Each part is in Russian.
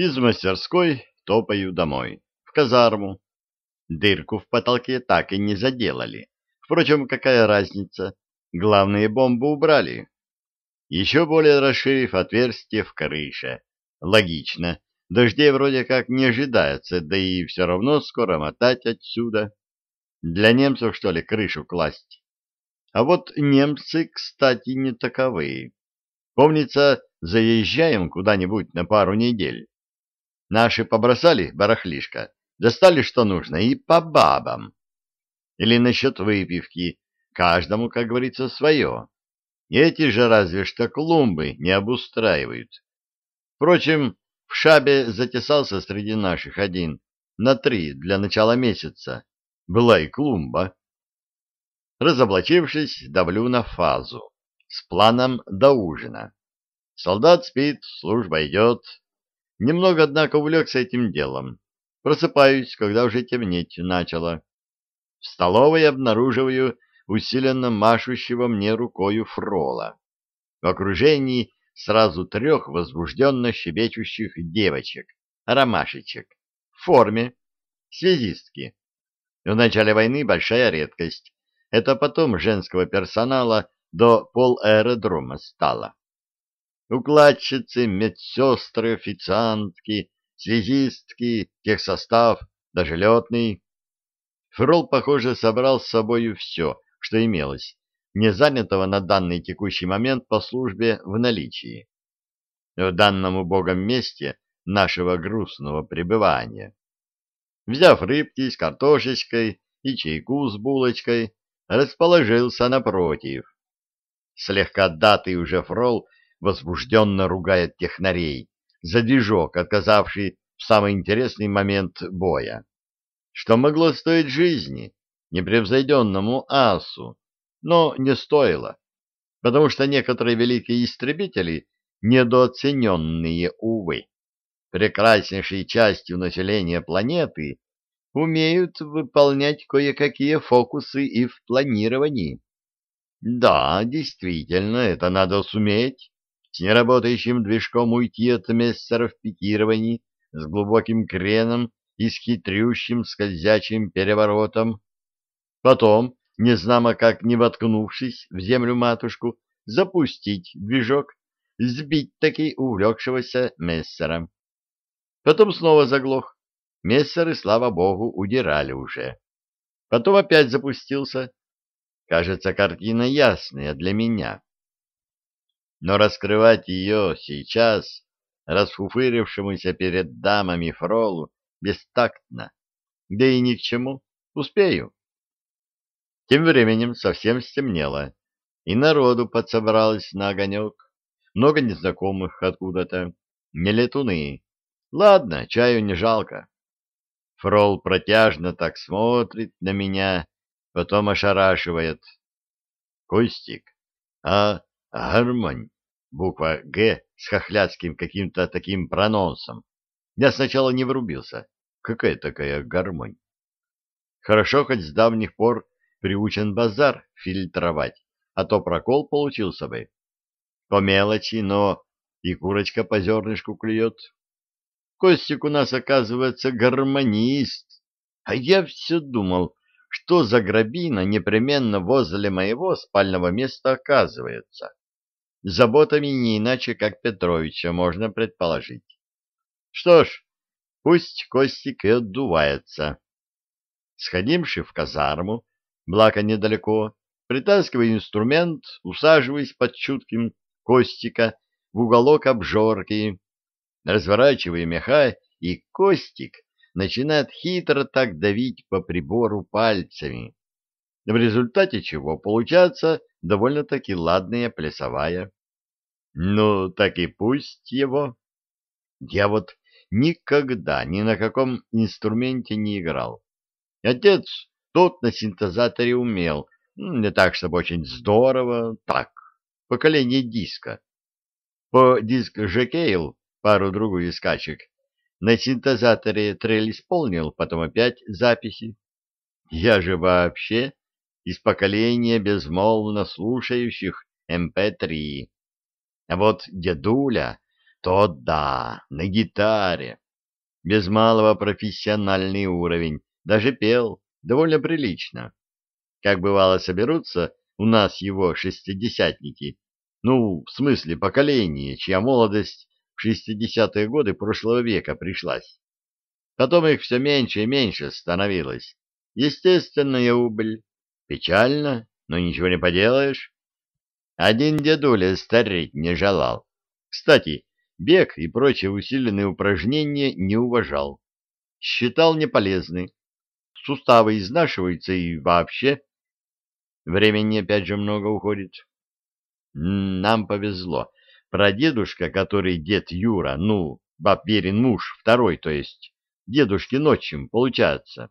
Из мастерской топаю домой, в казарму. Дырку в потолке так и не заделали. Впрочем, какая разница? Главные бомбы убрали. Еще более расширив отверстие в крыше. Логично. Дождей вроде как не ожидается, да и все равно скоро мотать отсюда. Для немцев, что ли, крышу класть? А вот немцы, кстати, не таковые. Помнится, заезжаем куда-нибудь на пару недель. Наши побросали барахлишко, достали что нужно и по бабам. Или насчет выпивки, каждому, как говорится, свое. Эти же разве что клумбы не обустраивают. Впрочем, в шабе затесался среди наших один на три для начала месяца. Была и клумба. Разоблачившись, давлю на фазу. С планом до ужина. Солдат спит, служба идет. Немного, однако, увлекся этим делом. Просыпаюсь, когда уже темнеть начало. В столовой обнаруживаю усиленно машущего мне рукою фрола. В окружении сразу трех возбужденно щебечущих девочек, ромашечек, в форме, связистки. В начале войны большая редкость. Это потом женского персонала до пол-аэродрома стало. Укладчицы, медсестры, официантки, связистки, техсостав, даже летный. Фрол, похоже, собрал с собою все, что имелось, не занятого на данный текущий момент по службе в наличии. В данном убогом месте нашего грустного пребывания. Взяв рыбки с картошечкой и чайку с булочкой, расположился напротив. Слегка датый уже фрол возбужденно ругает технарей за движок, отказавший в самый интересный момент боя. Что могло стоить жизни непревзойденному асу, но не стоило, потому что некоторые великие истребители, недооцененные, увы, прекраснейшей частью населения планеты, умеют выполнять кое-какие фокусы и в планировании. Да, действительно, это надо суметь с неработающим движком уйти от мессеров пикирований с глубоким креном и с хитрющим скользячим переворотом. Потом, незнамо как не воткнувшись в землю-матушку, запустить движок, сбить таки увлекшегося мессера. Потом снова заглох. Мессеры, слава богу, удирали уже. Потом опять запустился. Кажется, картина ясная для меня но раскрывать ее сейчас, расфуфырившемуся перед дамами фролу, бестактно, да и ни к чему, успею. Тем временем совсем стемнело, и народу подсобралось на огонек, много незнакомых откуда-то, не летуны. Ладно, чаю не жалко. Фрол протяжно так смотрит на меня, потом ошарашивает. Костик, а Гармонь. Буква «Г» с хохлядским каким-то таким прононсом. Я сначала не врубился. Какая такая гармонь? Хорошо, хоть с давних пор приучен базар фильтровать, а то прокол получился бы. По мелочи, но и курочка по зернышку клюет. Костик у нас, оказывается, гармонист. А я все думал, что за грабина непременно возле моего спального места оказывается заботами не иначе, как Петровича, можно предположить. Что ж, пусть Костик и отдувается. Сходимши в казарму, благо недалеко, притаскивая инструмент, усаживаясь под чутким Костика в уголок обжорки, разворачивая меха, и Костик начинает хитро так давить по прибору пальцами, в результате чего получается довольно-таки ладная плясовая. Ну, так и пусть его. Я вот никогда ни на каком инструменте не играл. Отец тот на синтезаторе умел, не так, чтобы очень здорово, так, поколение диска. По диск Жекейл, пару-другую скачек, на синтезаторе трель исполнил, потом опять записи. Я же вообще из поколения безмолвно слушающих МП-3. А вот дедуля То да, на гитаре. Без малого профессиональный уровень. Даже пел довольно прилично. Как бывало соберутся у нас его шестидесятники, ну, в смысле поколение, чья молодость в шестидесятые годы прошлого века пришлась. Потом их все меньше и меньше становилось. Естественная убыль. Печально, но ничего не поделаешь. Один дедуля стареть не желал. Кстати, бег и прочие усиленные упражнения не уважал. Считал неполезны. Суставы изнашиваются и вообще. Времени опять же много уходит. Нам повезло. Прадедушка, который дед Юра, ну, баб Верин муж, второй, то есть, дедушкин отчим, получается.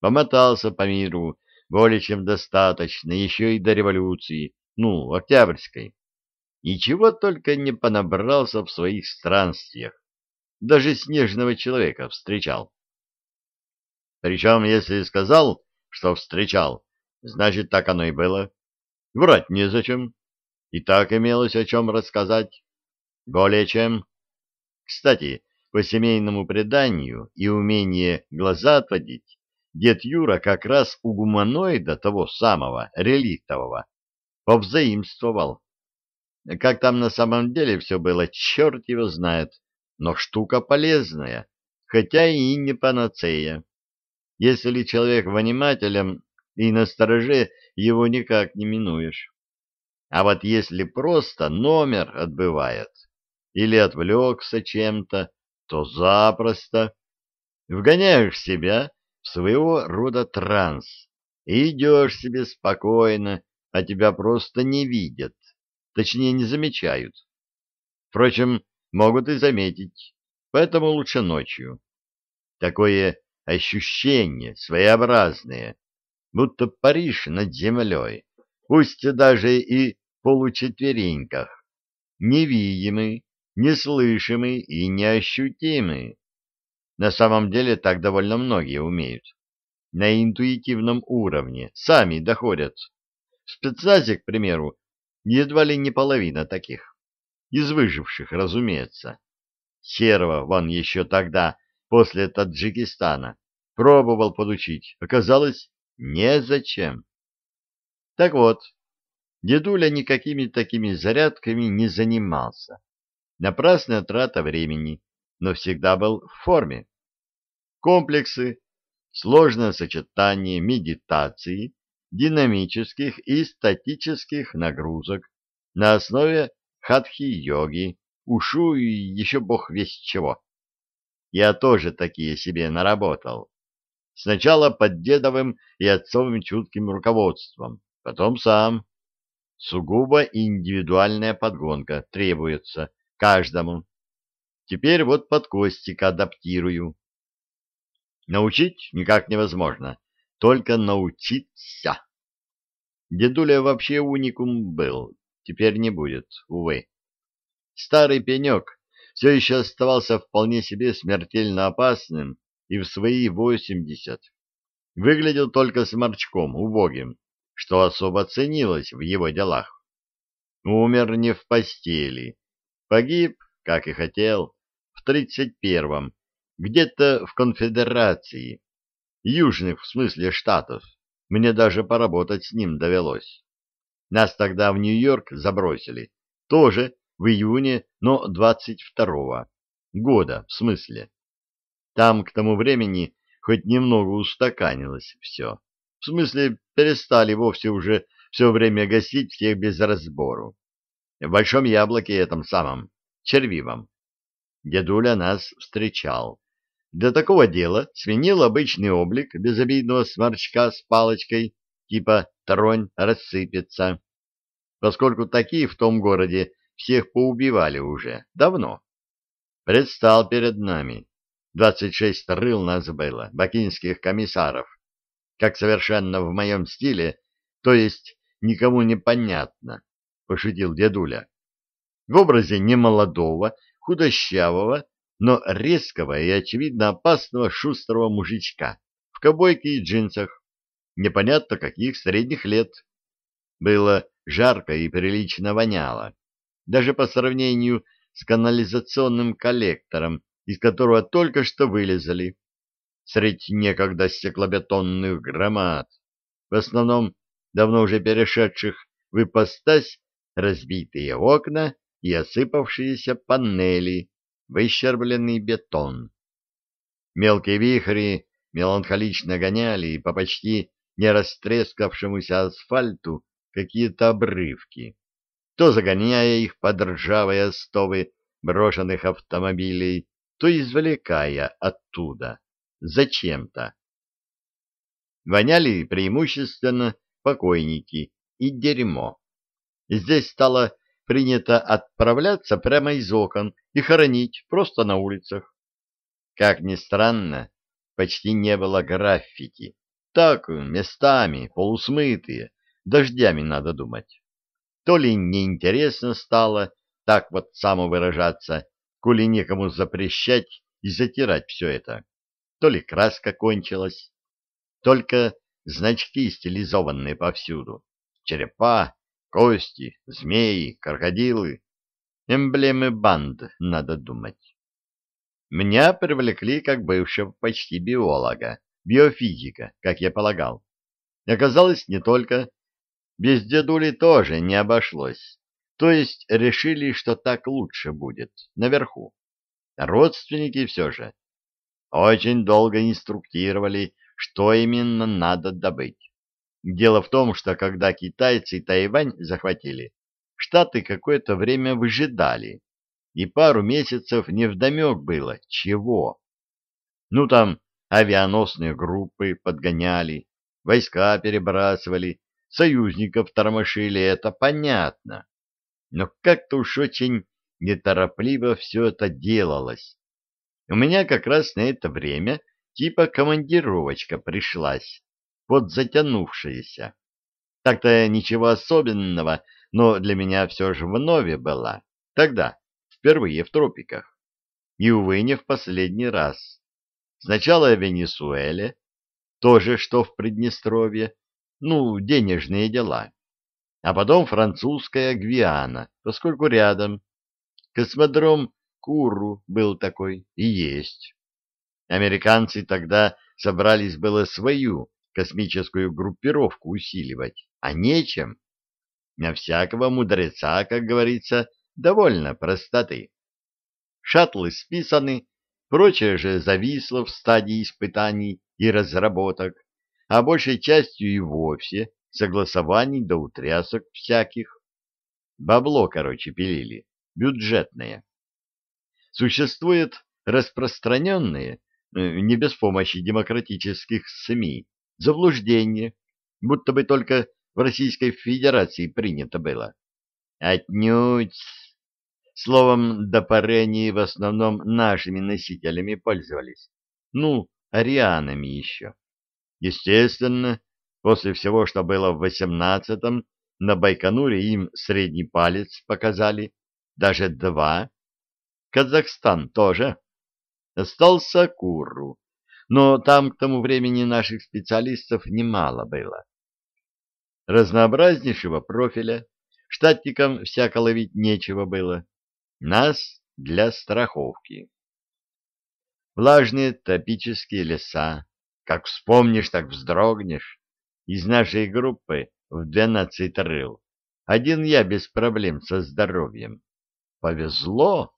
Помотался по миру более чем достаточно, еще и до революции, ну, Октябрьской. Ничего только не понабрался в своих странствиях. Даже снежного человека встречал. Причем, если сказал, что встречал, значит, так оно и было. Врать незачем. И так имелось о чем рассказать. Более чем. Кстати, по семейному преданию и умение глаза отводить, дед Юра как раз у гуманоида того самого, реликтового, повзаимствовал. Как там на самом деле все было, черт его знает, но штука полезная, хотя и не панацея. Если человек внимателен и настороже, его никак не минуешь. А вот если просто номер отбывает или отвлекся чем-то, то запросто вгоняешь себя своего рода транс идешь себе спокойно, а тебя просто не видят, точнее не замечают. Впрочем, могут и заметить, поэтому лучше ночью. Такое ощущение своеобразное, будто Париж над землей, пусть даже и получетвереньках, невидимый, неслышимый и неощутимый. На самом деле так довольно многие умеют. На интуитивном уровне сами доходят. В спецназе, к примеру, едва ли не половина таких. Из выживших, разумеется. Серого вон еще тогда, после Таджикистана, пробовал подучить. Оказалось, незачем. Так вот, Дедуля никакими такими зарядками не занимался. Напрасная трата времени, но всегда был в форме. Комплексы, сложное сочетание медитации, динамических и статических нагрузок на основе хатхи-йоги, ушу и еще бог весть чего. Я тоже такие себе наработал. Сначала под дедовым и отцовым чутким руководством, потом сам. Сугубо индивидуальная подгонка требуется каждому. Теперь вот под Костика адаптирую. Научить никак невозможно, только научиться. Дедуля вообще уникум был, теперь не будет, увы. Старый пенек все еще оставался вполне себе смертельно опасным и в свои восемьдесят. Выглядел только сморчком, убогим, что особо ценилось в его делах. Умер не в постели, погиб, как и хотел, в тридцать первом, где-то в конфедерации, южных в смысле штатов. Мне даже поработать с ним довелось. Нас тогда в Нью-Йорк забросили, тоже в июне, но двадцать второго года, в смысле. Там к тому времени хоть немного устаканилось все. В смысле, перестали вовсе уже все время гасить всех без разбору. В Большом Яблоке этом самом, червивом. Дедуля нас встречал. Для такого дела сменил обычный облик безобидного сморчка с палочкой, типа «тронь рассыпется», поскольку такие в том городе всех поубивали уже, давно. Предстал перед нами. Двадцать шесть рыл нас было, бакинских комиссаров как совершенно в моем стиле, то есть никому не понятно, — пошутил дедуля. В образе немолодого, худощавого, но резкого и, очевидно, опасного шустрого мужичка в кобойке и джинсах, непонятно каких средних лет. Было жарко и прилично воняло. Даже по сравнению с канализационным коллектором, из которого только что вылезали. Средь некогда стеклобетонных громад, в основном давно уже перешедших в ипостась, разбитые окна и осыпавшиеся панели, выщербленный бетон. Мелкие вихри меланхолично гоняли по почти не растрескавшемуся асфальту какие-то обрывки, то загоняя их под ржавые остовы брошенных автомобилей, то извлекая оттуда, зачем-то. Воняли преимущественно покойники и дерьмо. Здесь стало принято отправляться прямо из окон и хоронить просто на улицах. Как ни странно, почти не было граффити. Так, местами, полусмытые, дождями надо думать. То ли неинтересно стало так вот самовыражаться, коли некому запрещать и затирать все это, то ли краска кончилась. Только значки стилизованные повсюду. Черепа, кости, змеи, крокодилы. Эмблемы банд, надо думать. Меня привлекли как бывшего почти биолога, биофизика, как я полагал. Оказалось, не только. Без дедули тоже не обошлось. То есть решили, что так лучше будет, наверху. Родственники все же. Очень долго инструктировали, что именно надо добыть. Дело в том, что когда китайцы Тайвань захватили, Штаты какое-то время выжидали, и пару месяцев невдомек было, чего. Ну там авианосные группы подгоняли, войска перебрасывали, союзников тормошили, это понятно. Но как-то уж очень неторопливо все это делалось. У меня как раз на это время типа командировочка пришлась, вот затянувшаяся. Так-то ничего особенного, но для меня все же вновь была. Тогда, впервые в тропиках. И, увы, не в последний раз. Сначала в Венесуэле, тоже что в Приднестровье, ну, денежные дела. А потом французская Гвиана, поскольку рядом. Космодром Куру был такой и есть. Американцы тогда собрались было свою космическую группировку усиливать, а нечем. На всякого мудреца, как говорится, довольно простоты. Шаттлы списаны, прочее же зависло в стадии испытаний и разработок, а большей частью и вовсе согласований до утрясок всяких. Бабло, короче, пилили, бюджетное. Существует распространенные, э, не без помощи демократических СМИ, заблуждение, будто бы только в Российской Федерации принято было. Отнюдь. Словом, до поры они в основном нашими носителями пользовались. Ну, арианами еще. Естественно, после всего, что было в восемнадцатом, на Байконуре им средний палец показали, даже два. Казахстан тоже. Остался Куру, но там к тому времени наших специалистов немало было. Разнообразнейшего профиля, штатникам всяко ловить нечего было. Нас для страховки. Влажные тропические леса, как вспомнишь, так вздрогнешь. Из нашей группы в двенадцать рыл. Один я без проблем со здоровьем. Повезло.